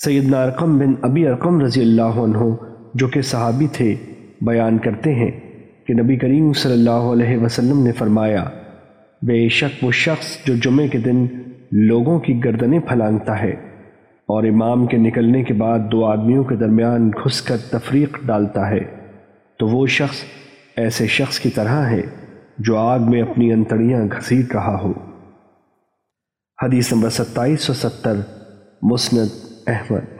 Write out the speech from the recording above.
سیدنا ارقم بن ابی ارقم رضی اللہ عنہ جو کہ صحابی تھے، بیان کرتے ہیں کہ نبی کریم صلی اللہ علیہ وسلم نے فرمایا، بے شک وہ شخص جو جمعے کے دن لوگوں کی گردنیں پھلانگتا ہے اور امام کے نکلنے کے بعد دو آدمیوں کے درمیان گھس کر تفریق ڈالتا ہے، تو وہ شخص ایسے شخص کی طرح ہے جو آگ میں اپنی انتڑیاں گھسیٹ رہا ہو۔ حدیث نمبر ستائیس سو ستر، مسند Ahmed.